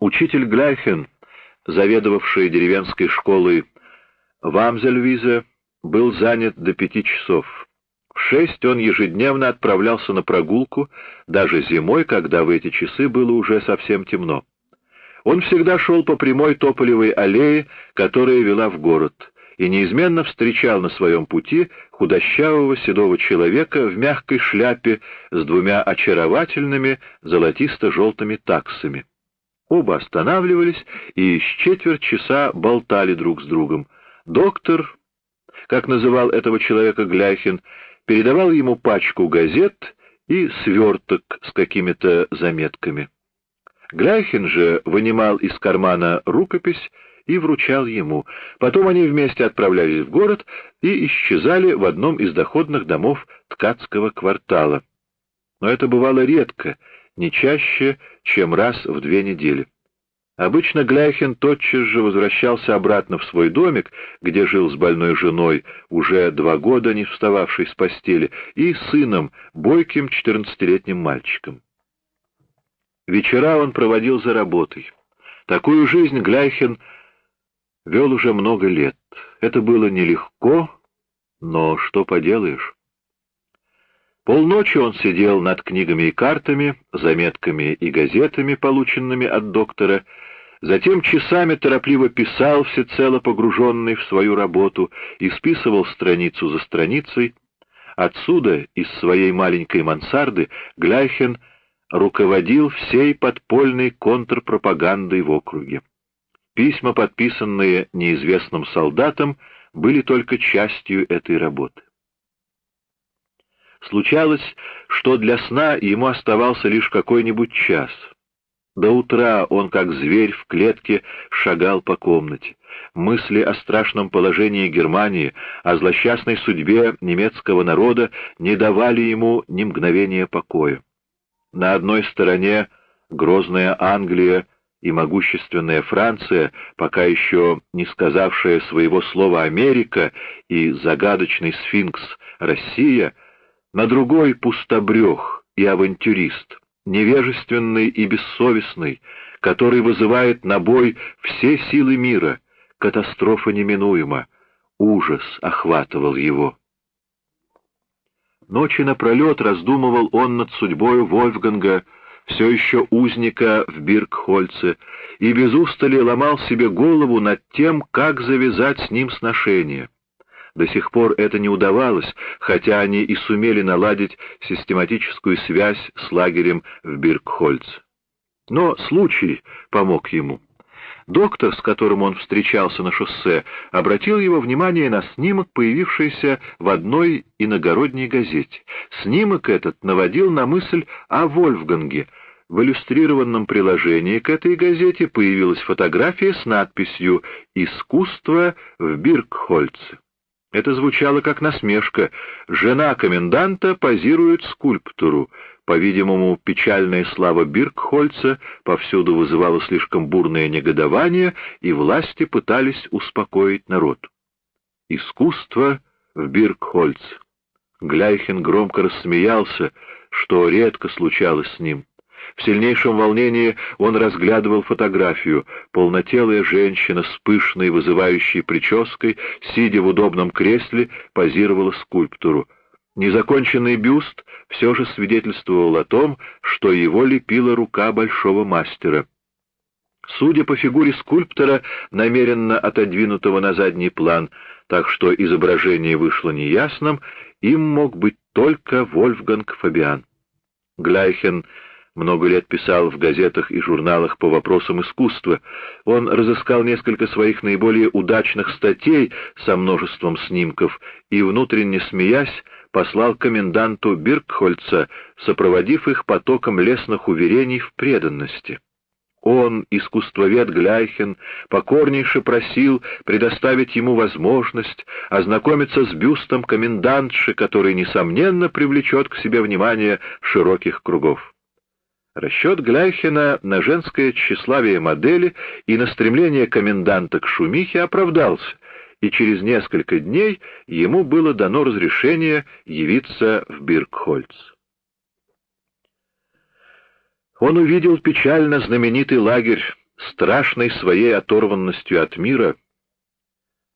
Учитель Гляйхен, заведовавший деревенской школой в Амзельвизе, был занят до пяти часов. В шесть он ежедневно отправлялся на прогулку, даже зимой, когда в эти часы было уже совсем темно. Он всегда шел по прямой тополевой аллее, которая вела в город, и неизменно встречал на своем пути худощавого седого человека в мягкой шляпе с двумя очаровательными золотисто-желтыми таксами. Оба останавливались и с четверть часа болтали друг с другом. Доктор, как называл этого человека Гляхин, передавал ему пачку газет и сверток с какими-то заметками. Гляхин же вынимал из кармана рукопись и вручал ему. Потом они вместе отправлялись в город и исчезали в одном из доходных домов ткацкого квартала. Но это бывало редко, не чаще, чем раз в две недели. Обычно Гляхин тотчас же возвращался обратно в свой домик, где жил с больной женой, уже два года не встававшей с постели, и сыном, бойким четырнадцатилетним мальчиком. Вечера он проводил за работой. Такую жизнь Гляхин вел уже много лет. Это было нелегко, но что поделаешь. Полночи он сидел над книгами и картами, заметками и газетами, полученными от доктора, затем часами торопливо писал, всецело погруженный в свою работу, и списывал страницу за страницей. Отсюда, из своей маленькой мансарды, Гляйхен руководил всей подпольной контрпропагандой в округе. Письма, подписанные неизвестным солдатам, были только частью этой работы. Случалось, что для сна ему оставался лишь какой-нибудь час. До утра он, как зверь в клетке, шагал по комнате. Мысли о страшном положении Германии, о злосчастной судьбе немецкого народа не давали ему ни мгновения покоя. На одной стороне грозная Англия и могущественная Франция, пока еще не сказавшая своего слова Америка и загадочный сфинкс Россия — на другой пустобрех и авантюрист, невежественный и бессовестный, который вызывает на бой все силы мира, катастрофа неминуема, ужас охватывал его. Ночи напролет раздумывал он над судьбой Вольфганга, все еще узника в Биркхольце, и без устали ломал себе голову над тем, как завязать с ним сношение. До сих пор это не удавалось, хотя они и сумели наладить систематическую связь с лагерем в Биркхольц. Но случай помог ему. Доктор, с которым он встречался на шоссе, обратил его внимание на снимок, появившийся в одной иногородней газете. Снимок этот наводил на мысль о Вольфганге. В иллюстрированном приложении к этой газете появилась фотография с надписью «Искусство в Биркхольце». Это звучало как насмешка. Жена коменданта позирует скульптуру. По-видимому, печальная слава Биркхольца повсюду вызывала слишком бурное негодование, и власти пытались успокоить народ. Искусство в Биркхольце. Гляйхен громко рассмеялся, что редко случалось с ним. В сильнейшем волнении он разглядывал фотографию. Полнотелая женщина с пышной, вызывающей прической, сидя в удобном кресле, позировала скульптуру. Незаконченный бюст все же свидетельствовал о том, что его лепила рука большого мастера. Судя по фигуре скульптора, намеренно отодвинутого на задний план, так что изображение вышло неясным, им мог быть только Вольфганг Фабиан. Гляйхен много лет писал в газетах и журналах по вопросам искусства. Он разыскал несколько своих наиболее удачных статей со множеством снимков и, внутренне смеясь, послал коменданту Биркхольца, сопроводив их потоком лестных уверений в преданности. Он, искусствовед Гляйхен, покорнейше просил предоставить ему возможность ознакомиться с бюстом комендантши, который, несомненно, привлечет к себе внимание широких кругов. Расчет Гляйхена на женское тщеславие модели и на стремление коменданта к шумихе оправдался, и через несколько дней ему было дано разрешение явиться в Биркхольц. Он увидел печально знаменитый лагерь страшной своей оторванностью от мира,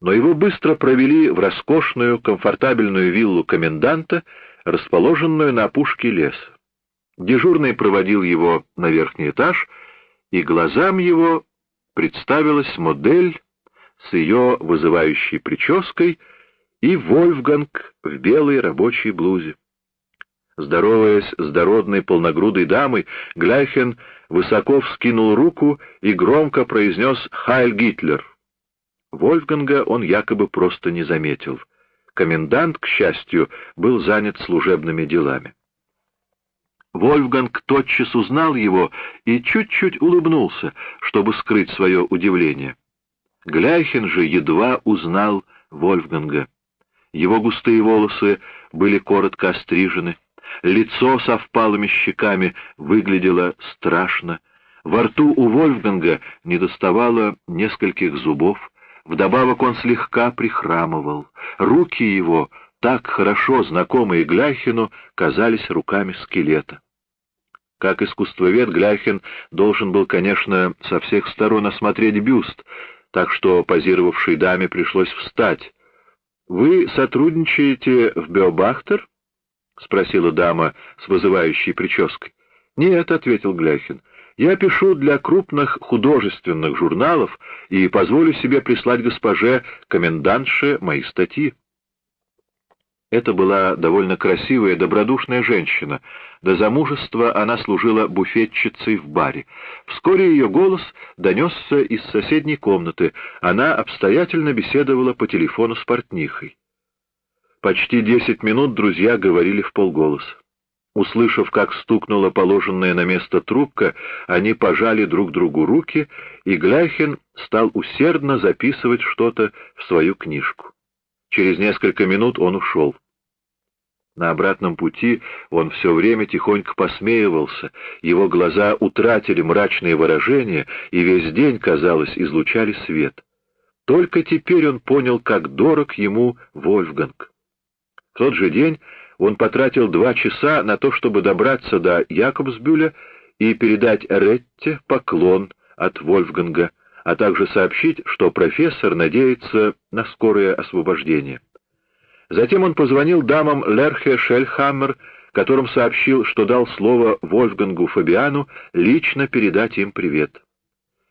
но его быстро провели в роскошную, комфортабельную виллу коменданта, расположенную на опушке леса. Дежурный проводил его на верхний этаж, и глазам его представилась модель с ее вызывающей прической и Вольфганг в белой рабочей блузе. Здороваясь с дородной полногрудой дамой, Гляйхен высоко вскинул руку и громко произнес «Хайль Гитлер». Вольфганга он якобы просто не заметил. Комендант, к счастью, был занят служебными делами. Вольфганг тотчас узнал его и чуть-чуть улыбнулся, чтобы скрыть свое удивление. Гляйхен же едва узнал Вольфганга. Его густые волосы были коротко острижены, лицо со впалыми щеками выглядело страшно, во рту у Вольфганга недоставало нескольких зубов, вдобавок он слегка прихрамывал, руки его так хорошо знакомые Гляхину, казались руками скелета. Как искусствовед, Гляхин должен был, конечно, со всех сторон осмотреть бюст, так что позировавшей даме пришлось встать. «Вы сотрудничаете в Биобахтер?» — спросила дама с вызывающей прической. «Нет», — ответил Гляхин, — «я пишу для крупных художественных журналов и позволю себе прислать госпоже комендантше мои статьи». Это была довольно красивая, добродушная женщина. До замужества она служила буфетчицей в баре. Вскоре ее голос донесся из соседней комнаты. Она обстоятельно беседовала по телефону с портнихой. Почти десять минут друзья говорили в полголоса. Услышав, как стукнула положенная на место трубка, они пожали друг другу руки, и Гляхин стал усердно записывать что-то в свою книжку. Через несколько минут он ушел. На обратном пути он все время тихонько посмеивался, его глаза утратили мрачные выражения и весь день, казалось, излучали свет. Только теперь он понял, как дорог ему Вольфганг. В тот же день он потратил два часа на то, чтобы добраться до Якобсбюля и передать Ретте поклон от Вольфганга, а также сообщить, что профессор надеется на скорое освобождение. Затем он позвонил дамам Лерхе Шельхаммер, которым сообщил, что дал слово Вольфгангу Фабиану лично передать им привет.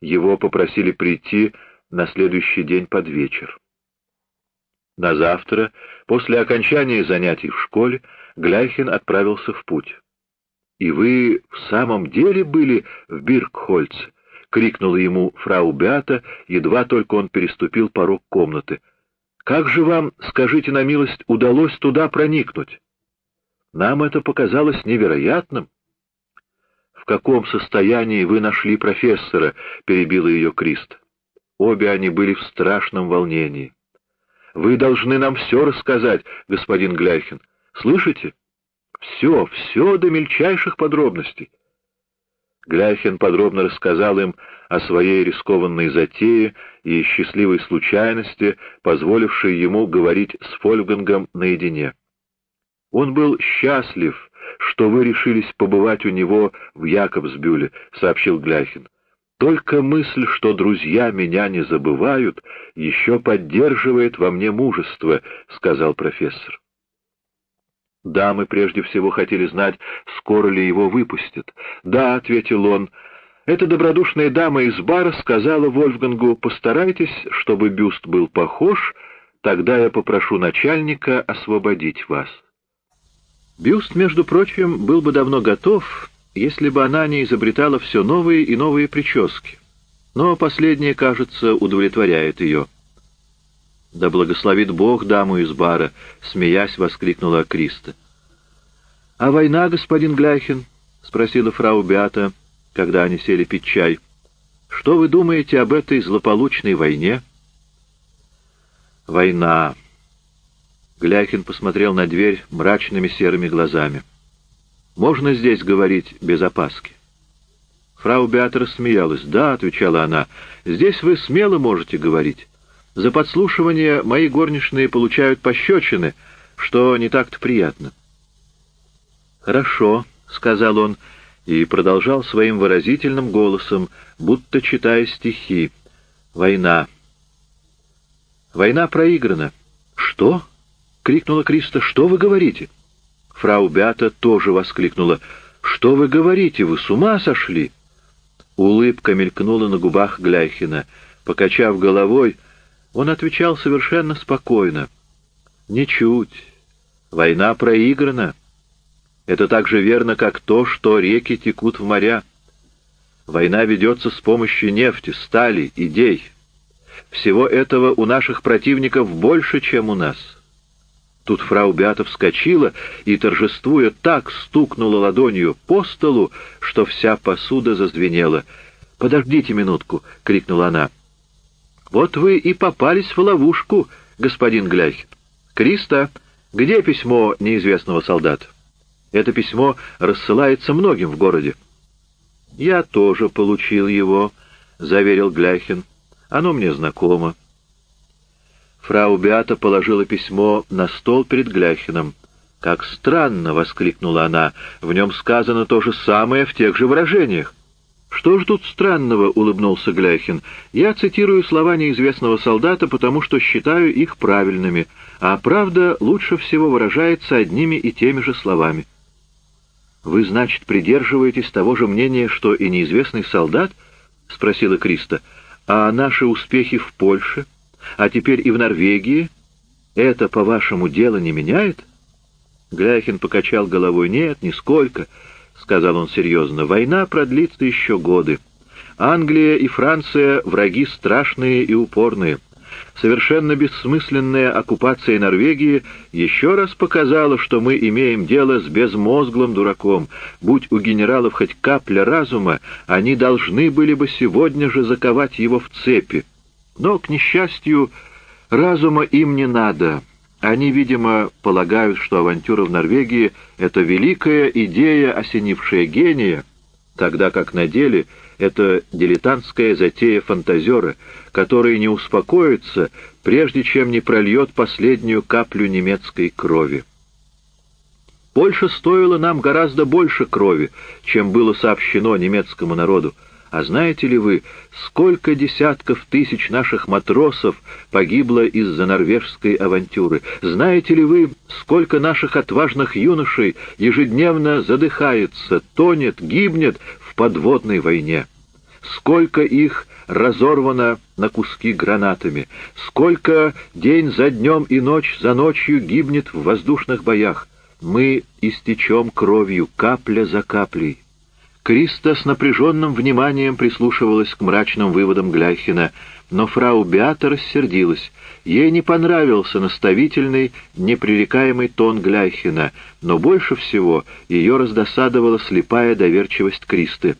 Его попросили прийти на следующий день под вечер. На завтра, после окончания занятий в школе, Гляйхин отправился в путь. «И вы в самом деле были в Биркхольце?» — крикнула ему фрау Беата, едва только он переступил порог комнаты. «Как же вам, скажите на милость, удалось туда проникнуть?» «Нам это показалось невероятным». «В каком состоянии вы нашли профессора?» — перебила ее Крист. Обе они были в страшном волнении. «Вы должны нам все рассказать, господин Гляхин. Слышите? Все, все до мельчайших подробностей». Гляхин подробно рассказал им о своей рискованной затее и счастливой случайности, позволившей ему говорить с Фольгангом наедине. «Он был счастлив, что вы решились побывать у него в Якобсбюле», — сообщил Гляхин. «Только мысль, что друзья меня не забывают, еще поддерживает во мне мужество», — сказал профессор. Дамы прежде всего хотели знать, скоро ли его выпустят. «Да», — ответил он, — «эта добродушная дама из бара сказала Вольфгангу, постарайтесь, чтобы бюст был похож, тогда я попрошу начальника освободить вас». Бюст, между прочим, был бы давно готов, если бы она не изобретала все новые и новые прически. Но последнее, кажется, удовлетворяет ее. «Да благословит Бог даму из бара!» — смеясь воскликнула Криста. «А война, господин Гляхин?» — спросила фрау Беата, когда они сели пить чай. «Что вы думаете об этой злополучной войне?» «Война!» Гляхин посмотрел на дверь мрачными серыми глазами. «Можно здесь говорить без опаски?» Фрау Беата рассмеялась. «Да», — отвечала она, — «здесь вы смело можете говорить. За подслушивание мои горничные получают пощечины, что не так-то приятно». «Хорошо», — сказал он, и продолжал своим выразительным голосом, будто читая стихи. «Война. Война проиграна». «Что?» — крикнула Криста. «Что вы говорите?» Фрау Бята тоже воскликнула. «Что вы говорите? Вы с ума сошли?» Улыбка мелькнула на губах Гляйхина. Покачав головой, он отвечал совершенно спокойно. «Ничуть. Война проиграна. Это так же верно, как то, что реки текут в моря. Война ведется с помощью нефти, стали, идей. Всего этого у наших противников больше, чем у нас». Тут фрау Беата вскочила и, торжествуя, так стукнула ладонью по столу, что вся посуда зазвенела. «Подождите минутку!» — крикнула она. «Вот вы и попались в ловушку, господин Гляхин. Криста, где письмо неизвестного солдата? Это письмо рассылается многим в городе». «Я тоже получил его», — заверил Гляхин. «Оно мне знакомо». Фрау Беата положила письмо на стол перед Гляхином. «Как странно!» — воскликнула она. «В нем сказано то же самое в тех же выражениях». «Что ж тут странного?» — улыбнулся Гляхин. «Я цитирую слова неизвестного солдата, потому что считаю их правильными, а правда лучше всего выражается одними и теми же словами». «Вы, значит, придерживаетесь того же мнения, что и неизвестный солдат?» — спросила Криста. «А наши успехи в Польше?» А теперь и в Норвегии? Это, по-вашему, дело не меняет?» Гляхин покачал головой. «Нет, нисколько», — сказал он серьезно. «Война продлится еще годы. Англия и Франция — враги страшные и упорные. Совершенно бессмысленная оккупация Норвегии еще раз показала, что мы имеем дело с безмозглым дураком. Будь у генералов хоть капля разума, они должны были бы сегодня же заковать его в цепи. Но, к несчастью, разума им не надо. Они, видимо, полагают, что авантюра в Норвегии — это великая идея, осенившая гения, тогда как на деле это дилетантская затея фантазера, который не успокоится, прежде чем не прольет последнюю каплю немецкой крови. Польша стоила нам гораздо больше крови, чем было сообщено немецкому народу, а знаете ли вы, сколько десятков тысяч наших матросов погибло из-за норвежской авантюры? Знаете ли вы, сколько наших отважных юношей ежедневно задыхается, тонет, гибнет в подводной войне? Сколько их разорвано на куски гранатами? Сколько день за днем и ночь за ночью гибнет в воздушных боях? Мы истечем кровью капля за каплей. Криста с напряженным вниманием прислушивалась к мрачным выводам Гляхина, но фрау Беата рассердилась. Ей не понравился наставительный, непререкаемый тон Гляхина, но больше всего ее раздосадовала слепая доверчивость Кристы.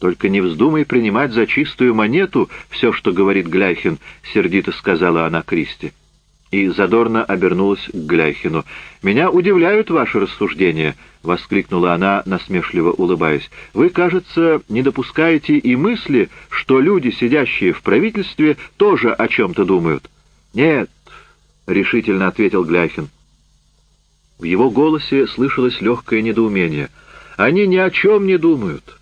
«Только не вздумай принимать за чистую монету все, что говорит Гляхин», — сердито сказала она Кристе и задорно обернулась к Гляхину. «Меня удивляют ваши рассуждения», — воскликнула она, насмешливо улыбаясь. «Вы, кажется, не допускаете и мысли, что люди, сидящие в правительстве, тоже о чем-то думают». «Нет», — решительно ответил Гляхин. В его голосе слышалось легкое недоумение. «Они ни о чем не думают».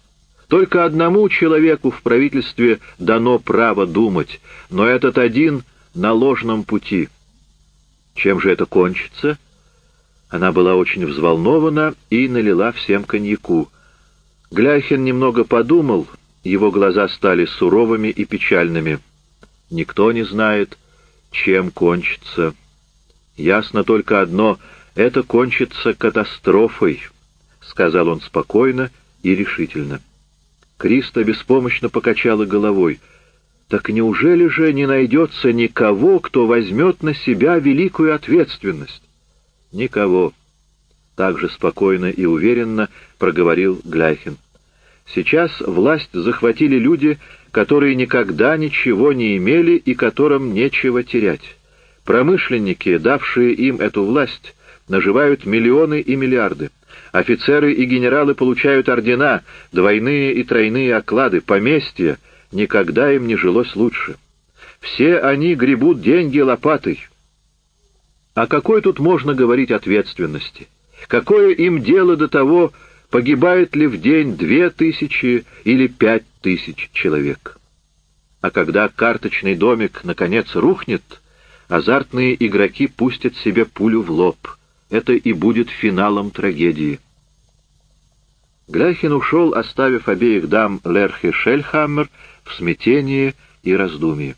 Только одному человеку в правительстве дано право думать, но этот один на ложном пути. Чем же это кончится? Она была очень взволнована и налила всем коньяку. Гляхин немного подумал, его глаза стали суровыми и печальными. Никто не знает, чем кончится. Ясно только одно — это кончится катастрофой, — сказал он спокойно и решительно. Криста беспомощно покачала головой — так неужели же не найдется никого, кто возьмет на себя великую ответственность? Никого. Так же спокойно и уверенно проговорил Гляхин. Сейчас власть захватили люди, которые никогда ничего не имели и которым нечего терять. Промышленники, давшие им эту власть, наживают миллионы и миллиарды. Офицеры и генералы получают ордена, двойные и тройные оклады, поместья, никогда им не жилось лучше. Все они гребут деньги лопатой. А какой тут можно говорить ответственности? Какое им дело до того, погибает ли в день две тысячи или пять тысяч человек. А когда карточный домик наконец рухнет, азартные игроки пустят себе пулю в лоб. Это и будет финалом трагедии. Гляхин ушел, оставив обеих дам Лерхи Шельхаммер в смятении и раздумье.